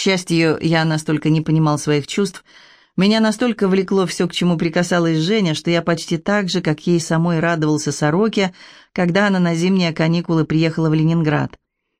счастью, я настолько не понимал своих чувств, меня настолько влекло все, к чему прикасалась Женя, что я почти так же, как ей самой радовался сороке, когда она на зимние каникулы приехала в Ленинград.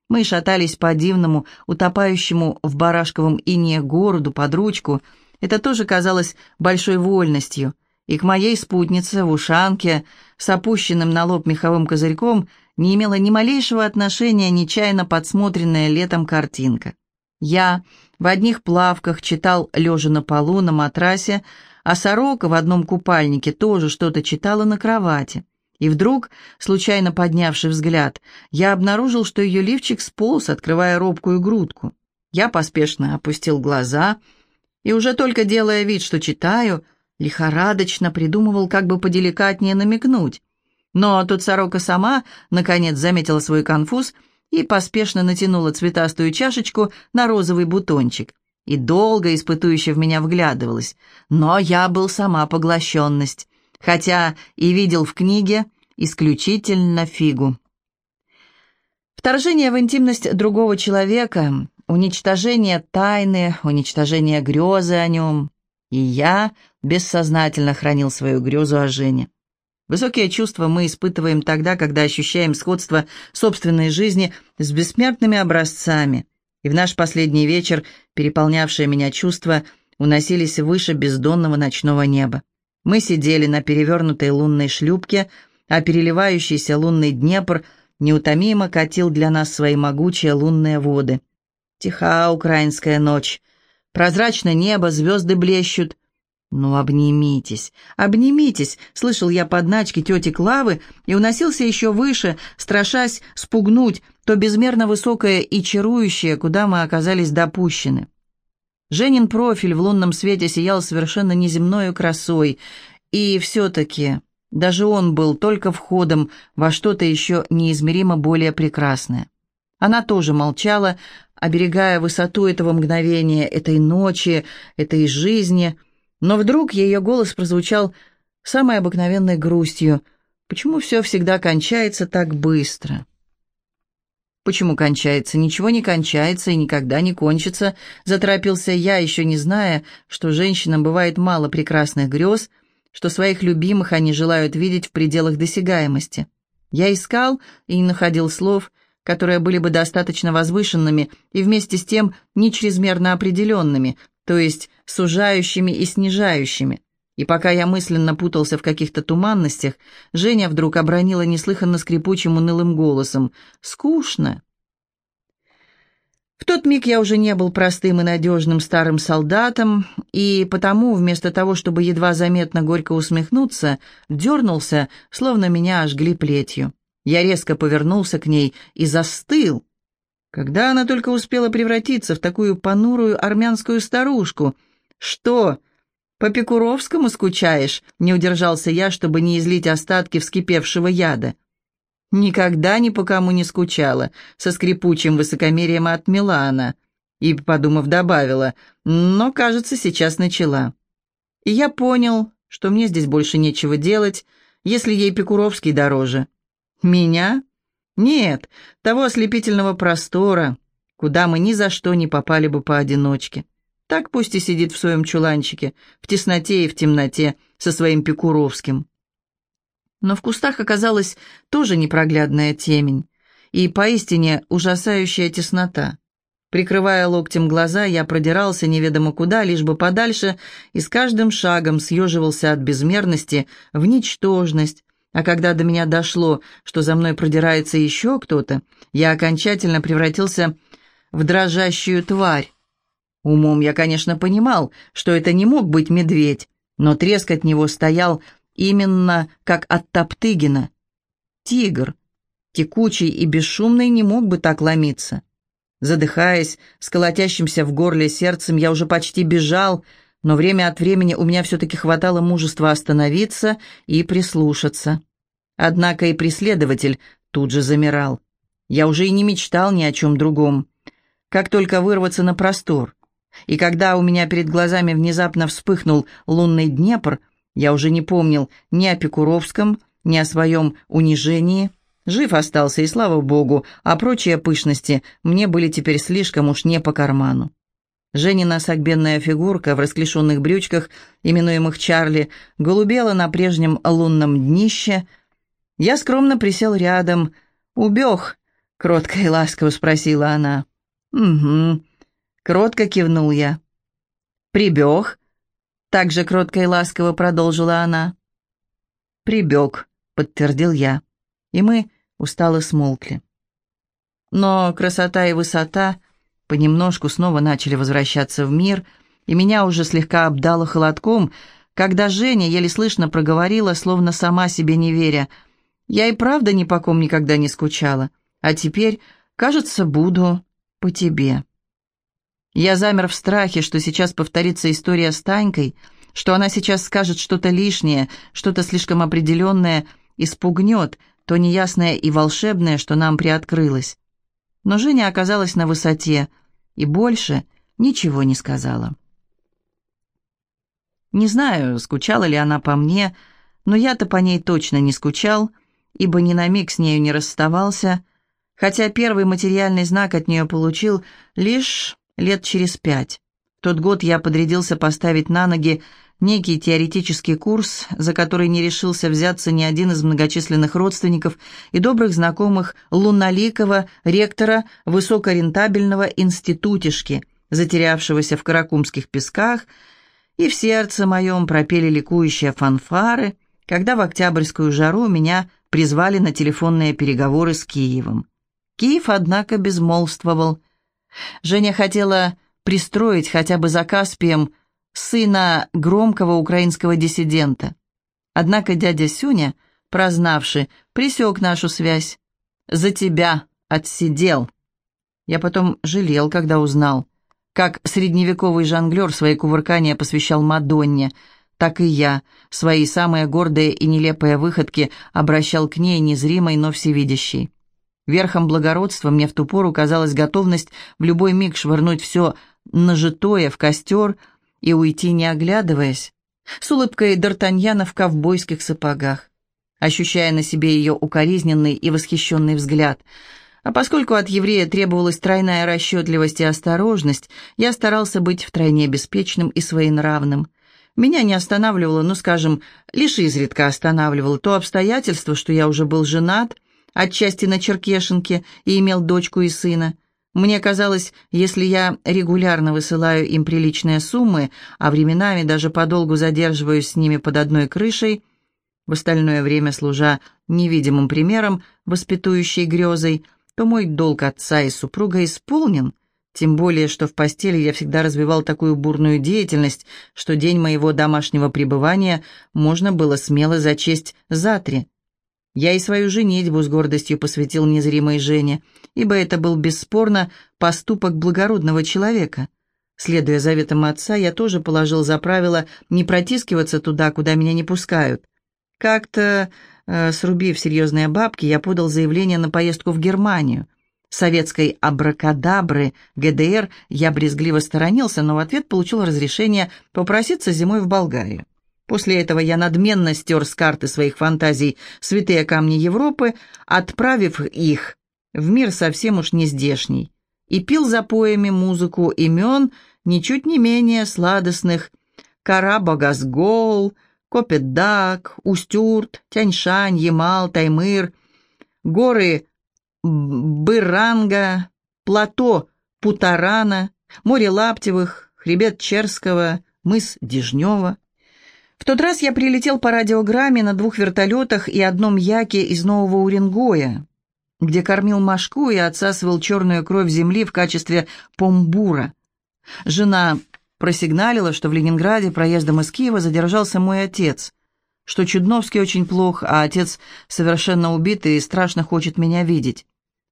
Мы шатались по дивному, утопающему в барашковом ине городу под ручку. Это тоже казалось большой вольностью. И к моей спутнице в ушанке с опущенным на лоб меховым козырьком не имела ни малейшего отношения нечаянно подсмотренная летом картинка. Я в одних плавках читал лежа на полу на матрасе, а сорока в одном купальнике тоже что-то читала на кровати. И вдруг, случайно поднявший взгляд, я обнаружил, что ее лифчик сполз, открывая робкую грудку. Я поспешно опустил глаза и, уже только делая вид, что читаю, лихорадочно придумывал, как бы поделикатнее намекнуть. Но тут сорока сама, наконец, заметила свой конфуз — и поспешно натянула цветастую чашечку на розовый бутончик. И долго испытующе в меня вглядывалась. Но я был сама поглощенность, хотя и видел в книге исключительно фигу. Вторжение в интимность другого человека, уничтожение тайны, уничтожение грезы о нем. И я бессознательно хранил свою грезу о Жене. Высокие чувства мы испытываем тогда, когда ощущаем сходство собственной жизни с бессмертными образцами. И в наш последний вечер переполнявшие меня чувства уносились выше бездонного ночного неба. Мы сидели на перевернутой лунной шлюпке, а переливающийся лунный Днепр неутомимо катил для нас свои могучие лунные воды. Тиха украинская ночь. Прозрачное небо, звезды блещут, «Ну, обнимитесь, обнимитесь!» — слышал я подначки тети Клавы и уносился еще выше, страшась спугнуть то безмерно высокое и чарующее, куда мы оказались допущены. Женин профиль в лунном свете сиял совершенно неземною красой, и все-таки даже он был только входом во что-то еще неизмеримо более прекрасное. Она тоже молчала, оберегая высоту этого мгновения, этой ночи, этой жизни — но вдруг ее голос прозвучал самой обыкновенной грустью. «Почему все всегда кончается так быстро?» «Почему кончается? Ничего не кончается и никогда не кончится», — заторопился я, еще не зная, что женщинам бывает мало прекрасных грез, что своих любимых они желают видеть в пределах досягаемости. Я искал и не находил слов, которые были бы достаточно возвышенными и вместе с тем не чрезмерно определенными, то есть сужающими и снижающими. И пока я мысленно путался в каких-то туманностях, Женя вдруг обронила неслыханно скрипучим унылым голосом. «Скучно». В тот миг я уже не был простым и надежным старым солдатом, и потому, вместо того, чтобы едва заметно горько усмехнуться, дернулся, словно меня ожгли плетью. Я резко повернулся к ней и застыл, когда она только успела превратиться в такую понурую армянскую старушку? Что, по Пекуровскому скучаешь? Не удержался я, чтобы не излить остатки вскипевшего яда. Никогда ни по кому не скучала, со скрипучим высокомерием отмела она. И, подумав, добавила, но, кажется, сейчас начала. И я понял, что мне здесь больше нечего делать, если ей Пекуровский дороже. Меня? Нет, того ослепительного простора, куда мы ни за что не попали бы поодиночке. Так пусть и сидит в своем чуланчике, в тесноте и в темноте, со своим Пекуровским. Но в кустах оказалась тоже непроглядная темень и поистине ужасающая теснота. Прикрывая локтем глаза, я продирался неведомо куда, лишь бы подальше, и с каждым шагом съеживался от безмерности в ничтожность, а когда до меня дошло, что за мной продирается еще кто-то, я окончательно превратился в дрожащую тварь. Умом я, конечно, понимал, что это не мог быть медведь, но треск от него стоял именно как от Топтыгина. Тигр, текучий и бесшумный, не мог бы так ломиться. Задыхаясь, с колотящимся в горле сердцем, я уже почти бежал, но время от времени у меня все-таки хватало мужества остановиться и прислушаться. Однако и преследователь тут же замирал. Я уже и не мечтал ни о чем другом. Как только вырваться на простор. И когда у меня перед глазами внезапно вспыхнул лунный Днепр, я уже не помнил ни о Пекуровском, ни о своем унижении. Жив остался, и слава богу, а прочие пышности мне были теперь слишком уж не по карману. Женина согбенная фигурка в расклешенных брючках, именуемых Чарли, голубела на прежнем лунном днище. Я скромно присел рядом. «Убег?» — кротко и ласково спросила она. «Угу», — кротко кивнул я. «Прибег?» — также кротко и ласково продолжила она. «Прибег», — подтвердил я. И мы устало смолкли. Но красота и высота понемножку снова начали возвращаться в мир, и меня уже слегка обдало холодком, когда Женя еле слышно проговорила, словно сама себе не веря. «Я и правда ни по ком никогда не скучала, а теперь, кажется, буду по тебе». Я замер в страхе, что сейчас повторится история с Танькой, что она сейчас скажет что-то лишнее, что-то слишком определенное, испугнет то неясное и волшебное, что нам приоткрылось. Но Женя оказалась на высоте — и больше ничего не сказала. Не знаю, скучала ли она по мне, но я-то по ней точно не скучал, ибо ни на миг с нею не расставался, хотя первый материальный знак от нее получил лишь лет через пять. В тот год я подрядился поставить на ноги некий теоретический курс, за который не решился взяться ни один из многочисленных родственников и добрых знакомых лунноликого ректора высокорентабельного институтишки, затерявшегося в каракумских песках, и в сердце моем пропели ликующие фанфары, когда в октябрьскую жару меня призвали на телефонные переговоры с Киевом. Киев, однако, безмолвствовал. Женя хотела пристроить хотя бы за Каспием сына громкого украинского диссидента. Однако дядя Сюня, прознавший, пресек нашу связь. «За тебя отсидел». Я потом жалел, когда узнал. Как средневековый жонглер свои кувыркания посвящал Мадонне, так и я свои самые гордые и нелепые выходки обращал к ней незримой, но всевидящей. Верхом благородства мне в ту пору казалась готовность в любой миг швырнуть все нажитое в костер, и уйти, не оглядываясь, с улыбкой Д'Артаньяна в ковбойских сапогах, ощущая на себе ее укоризненный и восхищенный взгляд. А поскольку от еврея требовалась тройная расчетливость и осторожность, я старался быть втройне беспечным и своенравным. Меня не останавливало, ну, скажем, лишь изредка останавливало то обстоятельство, что я уже был женат, отчасти на Черкешенке, и имел дочку и сына, мне казалось, если я регулярно высылаю им приличные суммы, а временами даже подолгу задерживаюсь с ними под одной крышей, в остальное время служа невидимым примером, воспитующей грезой, то мой долг отца и супруга исполнен, тем более, что в постели я всегда развивал такую бурную деятельность, что день моего домашнего пребывания можно было смело зачесть за три. Я и свою женитьбу с гордостью посвятил незримой Жене, ибо это был бесспорно поступок благородного человека. Следуя заветам отца, я тоже положил за правило не протискиваться туда, куда меня не пускают. Как-то, э, срубив серьезные бабки, я подал заявление на поездку в Германию. Советской абракадабры ГДР я брезгливо сторонился, но в ответ получил разрешение попроситься зимой в Болгарию. После этого я надменно стер с карты своих фантазий святые камни Европы, отправив их в мир совсем уж не здешний, и пил за поями музыку имен ничуть не менее сладостных Карабагасгол, Копедак, Устюрт, Тяньшань, Ямал, Таймыр, горы Быранга, плато Путарана, море Лаптевых, хребет Черского, мыс Дежнева. В тот раз я прилетел по радиограмме на двух вертолетах и одном яке из Нового Уренгоя, где кормил Машку и отсасывал черную кровь земли в качестве помбура. Жена просигналила, что в Ленинграде проездом из Киева задержался мой отец, что Чудновский очень плох, а отец совершенно убит и страшно хочет меня видеть.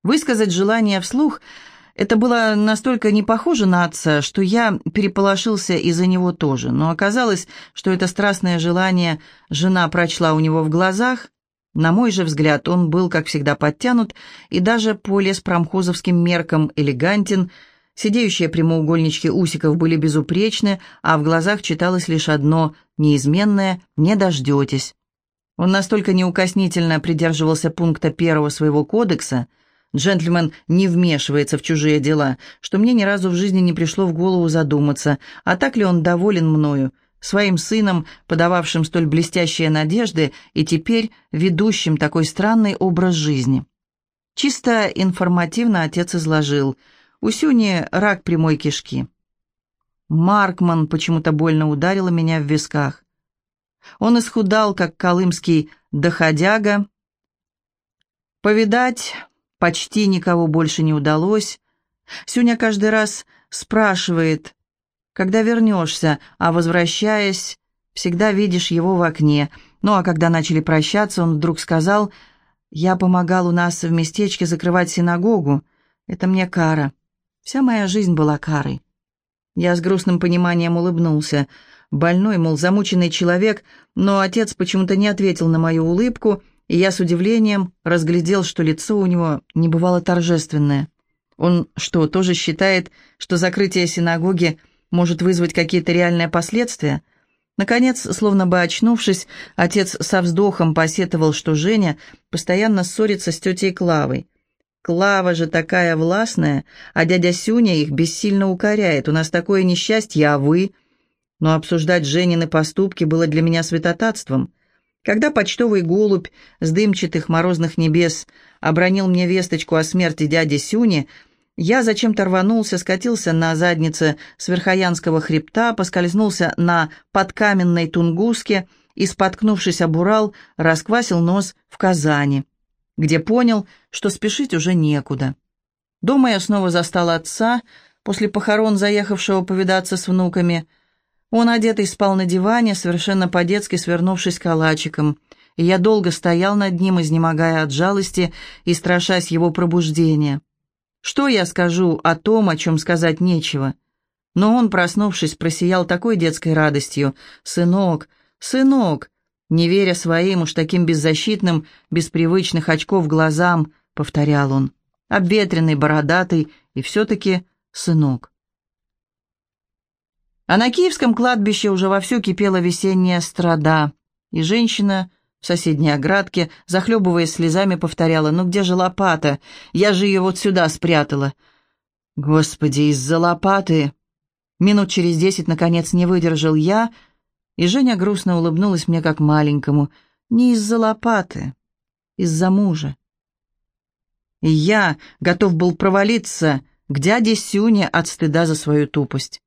Высказать желание вслух – это было настолько не похоже на отца, что я переполошился из-за него тоже, но оказалось, что это страстное желание жена прочла у него в глазах. На мой же взгляд, он был, как всегда, подтянут и даже по леспромхозовским меркам элегантен, сидеющие прямоугольнички усиков были безупречны, а в глазах читалось лишь одно неизменное «не дождетесь». Он настолько неукоснительно придерживался пункта первого своего кодекса – Джентльмен не вмешивается в чужие дела, что мне ни разу в жизни не пришло в голову задуматься, а так ли он доволен мною, своим сыном, подававшим столь блестящие надежды и теперь ведущим такой странный образ жизни. Чисто информативно отец изложил. У Сюни рак прямой кишки. Маркман почему-то больно ударила меня в висках. Он исхудал, как колымский доходяга. Повидать почти никого больше не удалось. Сюня каждый раз спрашивает, когда вернешься, а возвращаясь, всегда видишь его в окне. Ну а когда начали прощаться, он вдруг сказал, «Я помогал у нас в местечке закрывать синагогу. Это мне кара. Вся моя жизнь была карой». Я с грустным пониманием улыбнулся. Больной, мол, замученный человек, но отец почему-то не ответил на мою улыбку, и я с удивлением разглядел, что лицо у него не бывало торжественное. Он что, тоже считает, что закрытие синагоги может вызвать какие-то реальные последствия? Наконец, словно бы очнувшись, отец со вздохом посетовал, что Женя постоянно ссорится с тетей Клавой. Клава же такая властная, а дядя Сюня их бессильно укоряет. У нас такое несчастье, а вы... Но обсуждать Женины поступки было для меня святотатством. Когда почтовый голубь с дымчатых морозных небес обронил мне весточку о смерти дяди Сюни, я зачем-то рванулся, скатился на заднице с Верхоянского хребта, поскользнулся на подкаменной тунгуске и, споткнувшись об Урал, расквасил нос в Казани, где понял, что спешить уже некуда. Дома я снова застал отца, после похорон заехавшего повидаться с внуками – он, одетый, спал на диване, совершенно по-детски свернувшись калачиком, и я долго стоял над ним, изнемогая от жалости и страшась его пробуждения. Что я скажу о том, о чем сказать нечего? Но он, проснувшись, просиял такой детской радостью. «Сынок, сынок!» Не веря своим уж таким беззащитным, без привычных очков глазам, повторял он. Обветренный, бородатый и все-таки сынок. А на Киевском кладбище уже вовсю кипела весенняя страда, и женщина в соседней оградке, захлебываясь слезами, повторяла, «Ну где же лопата? Я же ее вот сюда спрятала». «Господи, из-за лопаты!» Минут через десять, наконец, не выдержал я, и Женя грустно улыбнулась мне как маленькому. «Не из-за лопаты, из-за мужа». И я готов был провалиться к дяде Сюне от стыда за свою тупость.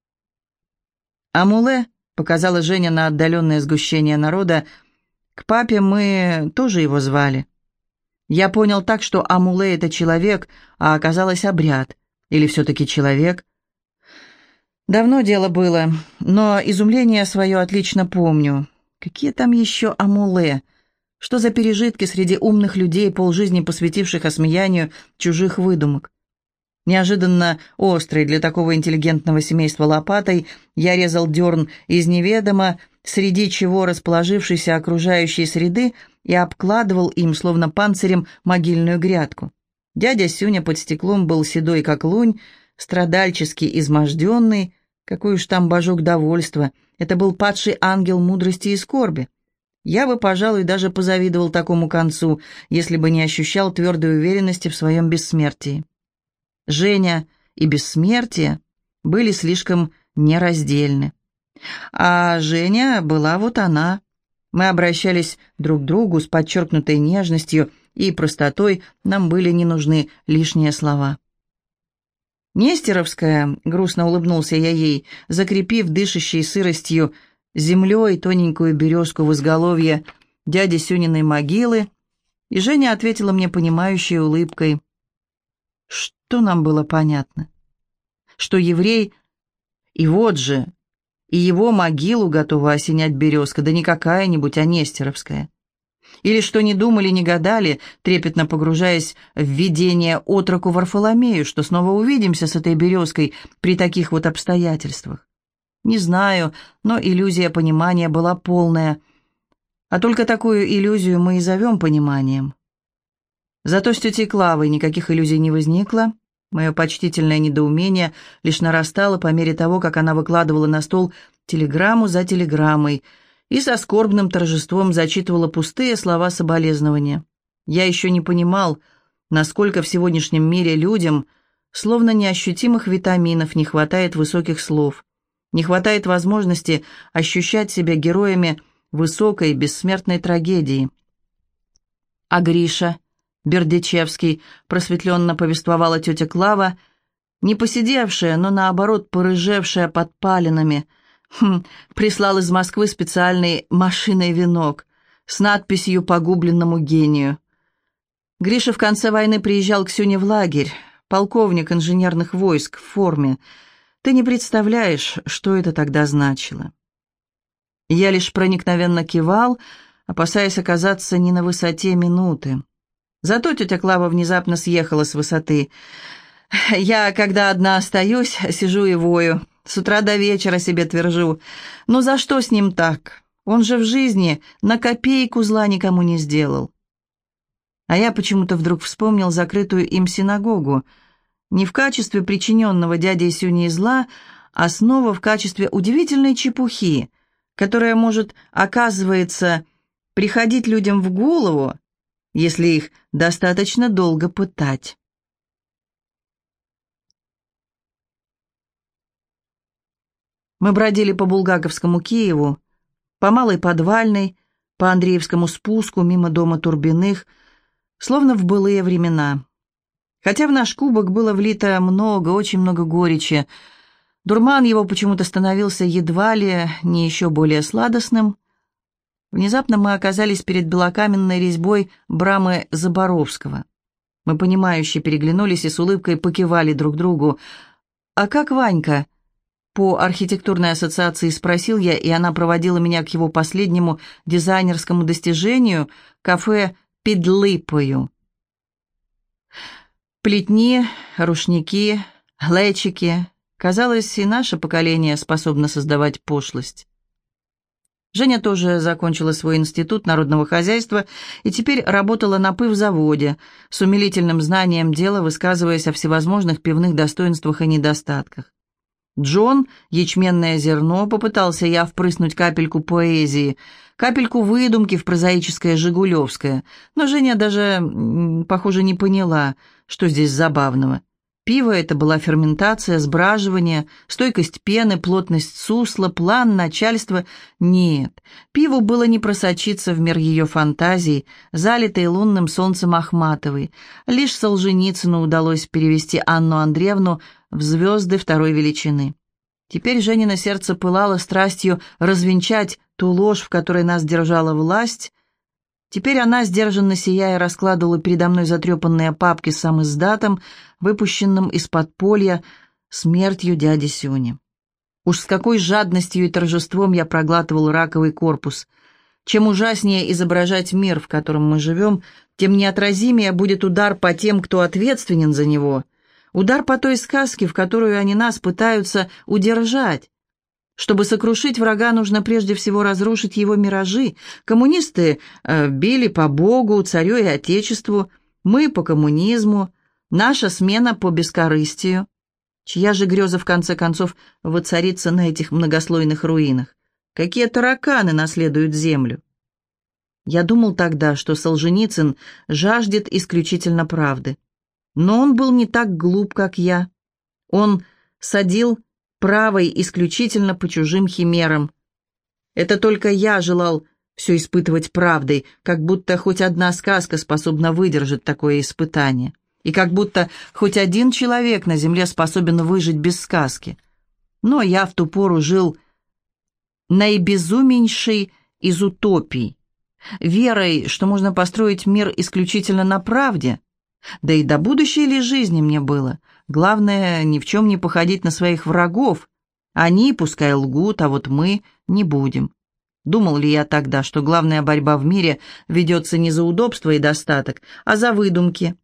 «Амуле», — показала Женя на отдаленное сгущение народа, — «к папе мы тоже его звали». Я понял так, что Амуле — это человек, а оказалось обряд. Или все-таки человек? Давно дело было, но изумление свое отлично помню. Какие там еще Амуле? Что за пережитки среди умных людей, полжизни посвятивших осмеянию чужих выдумок? Неожиданно острой для такого интеллигентного семейства лопатой я резал дерн из неведомо, среди чего расположившейся окружающей среды, и обкладывал им, словно панцирем, могильную грядку. Дядя Сюня под стеклом был седой, как лунь, страдальчески изможденный, какой уж там божок довольства, это был падший ангел мудрости и скорби. Я бы, пожалуй, даже позавидовал такому концу, если бы не ощущал твердой уверенности в своем бессмертии. Женя и бессмертие были слишком нераздельны. А Женя была вот она. Мы обращались друг к другу с подчеркнутой нежностью и простотой, нам были не нужны лишние слова. Нестеровская, грустно улыбнулся я ей, закрепив дышащей сыростью землей тоненькую березку в изголовье дяди Сюниной могилы, и Женя ответила мне понимающей улыбкой. Что нам было понятно? Что еврей, и вот же, и его могилу готова осенять березка, да не какая-нибудь, а Нестеровская. Или что не думали, не гадали, трепетно погружаясь в видение отроку Варфоломею, что снова увидимся с этой березкой при таких вот обстоятельствах. Не знаю, но иллюзия понимания была полная. А только такую иллюзию мы и зовем пониманием. Зато с тетей Клавой никаких иллюзий не возникло. Мое почтительное недоумение лишь нарастало по мере того, как она выкладывала на стол телеграмму за телеграммой и со скорбным торжеством зачитывала пустые слова соболезнования. Я еще не понимал, насколько в сегодняшнем мире людям, словно неощутимых витаминов, не хватает высоких слов, не хватает возможности ощущать себя героями высокой бессмертной трагедии. А Гриша, Бердичевский, просветленно повествовала тетя Клава, не посидевшая, но наоборот порыжевшая под палинами, хм, прислал из Москвы специальный машиной венок с надписью «Погубленному гению». Гриша в конце войны приезжал к Сюне в лагерь, полковник инженерных войск в форме. Ты не представляешь, что это тогда значило. Я лишь проникновенно кивал, опасаясь оказаться не на высоте минуты. Зато тетя Клава внезапно съехала с высоты. Я, когда одна остаюсь, сижу и вою. С утра до вечера себе твержу. Ну за что с ним так? Он же в жизни на копейку зла никому не сделал. А я почему-то вдруг вспомнил закрытую им синагогу. Не в качестве причиненного дядей Сюни зла, а снова в качестве удивительной чепухи, которая может, оказывается, приходить людям в голову, если их достаточно долго пытать. Мы бродили по Булгаковскому Киеву, по Малой Подвальной, по Андреевскому спуску, мимо дома Турбиных – словно в былые времена. Хотя в наш кубок было влито много, очень много горечи, дурман его почему-то становился едва ли не еще более сладостным. Внезапно мы оказались перед белокаменной резьбой брамы Заборовского. Мы, понимающе переглянулись и с улыбкой покивали друг другу. «А как Ванька?» По архитектурной ассоциации спросил я, и она проводила меня к его последнему дизайнерскому достижению — кафе під липою. Плетни, рушники, глечики. Казалось, и наше поколение способно создавать пошлость. Женя тоже закончила свой институт народного хозяйства и теперь работала на пывзаводе, с умилительным знанием дела, высказываясь о всевозможных пивных достоинствах и недостатках. Джон, ячменное зерно, попытался я впрыснуть капельку поэзии, капельку выдумки в прозаическое «Жигулевское», но Женя даже, похоже, не поняла, что здесь забавного. Пиво — это была ферментация, сбраживание, стойкость пены, плотность сусла, план начальства. Нет, пиву было не просочиться в мир ее фантазий, залитой лунным солнцем Ахматовой. Лишь Солженицыну удалось перевести Анну Андреевну в звезды второй величины. Теперь Женина сердце пылало страстью развенчать ту ложь, в которой нас держала власть. Теперь она, сдержанно сияя, раскладывала передо мной затрепанные папки с сам издатом, выпущенным из подполья смертью дяди Сюни. Уж с какой жадностью и торжеством я проглатывал раковый корпус. Чем ужаснее изображать мир, в котором мы живем, тем неотразимее будет удар по тем, кто ответственен за него — Удар по той сказке, в которую они нас пытаются удержать. Чтобы сокрушить врага, нужно прежде всего разрушить его миражи. Коммунисты э, били по Богу, царю и Отечеству, мы по коммунизму, наша смена по бескорыстию. Чья же греза, в конце концов, воцарится на этих многослойных руинах? Какие тараканы наследуют землю? Я думал тогда, что Солженицын жаждет исключительно правды. Но он был не так глуп, как я. Он садил правой исключительно по чужим химерам. Это только я желал все испытывать правдой, как будто хоть одна сказка способна выдержать такое испытание, и как будто хоть один человек на земле способен выжить без сказки. Но я в ту пору жил наибезуменьшей из утопий, верой, что можно построить мир исключительно на правде — да и до будущей ли жизни мне было. Главное, ни в чем не походить на своих врагов. Они, пускай лгут, а вот мы не будем. Думал ли я тогда, что главная борьба в мире ведется не за удобство и достаток, а за выдумки?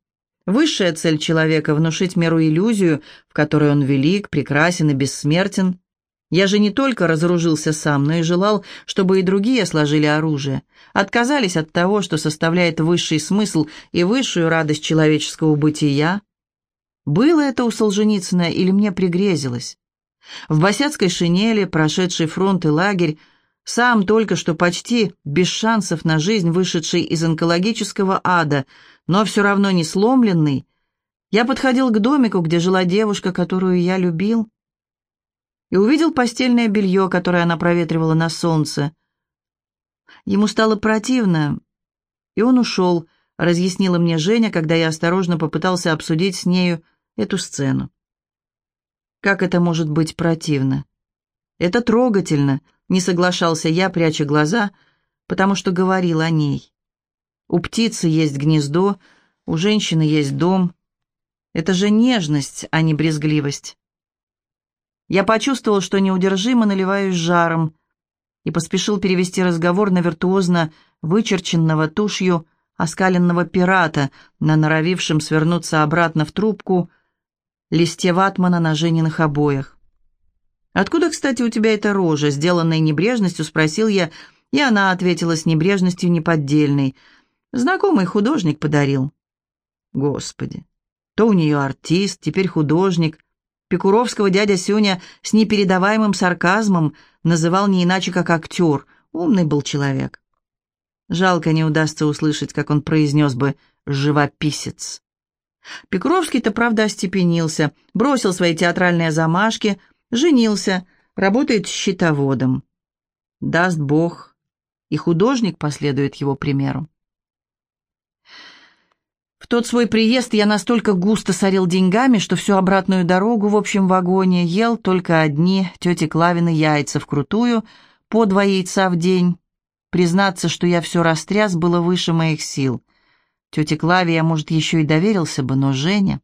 Высшая цель человека — внушить миру иллюзию, в которой он велик, прекрасен и бессмертен. Я же не только разоружился сам, но и желал, чтобы и другие сложили оружие, отказались от того, что составляет высший смысл и высшую радость человеческого бытия. Было это у Солженицына или мне пригрезилось? В босяцкой шинели, прошедший фронт и лагерь, Сам только что почти без шансов на жизнь, вышедший из онкологического ада, но все равно не сломленный, я подходил к домику, где жила девушка, которую я любил, и увидел постельное белье, которое она проветривала на солнце. Ему стало противно, и он ушел, разъяснила мне Женя, когда я осторожно попытался обсудить с нею эту сцену. Как это может быть противно? Это трогательно, не соглашался я, пряча глаза, потому что говорил о ней. У птицы есть гнездо, у женщины есть дом. Это же нежность, а не брезгливость. Я почувствовал, что неудержимо наливаюсь жаром, и поспешил перевести разговор на виртуозно вычерченного тушью оскаленного пирата, на норовившем свернуться обратно в трубку листе ватмана на Жениных обоях. «Откуда, кстати, у тебя эта рожа?» Сделанной небрежностью спросил я, и она ответила с небрежностью неподдельной. «Знакомый художник подарил». «Господи! То у нее артист, теперь художник». Пекуровского дядя Сюня с непередаваемым сарказмом называл не иначе, как актер. Умный был человек. Жалко, не удастся услышать, как он произнес бы «живописец». Пекуровский-то, правда, остепенился, бросил свои театральные замашки, женился, работает счетоводом. Даст Бог, и художник последует его примеру. В тот свой приезд я настолько густо сорил деньгами, что всю обратную дорогу в общем вагоне ел только одни тети Клавины яйца вкрутую, по два яйца в день. Признаться, что я все растряс, было выше моих сил. Тете Клаве я, может, еще и доверился бы, но Женя...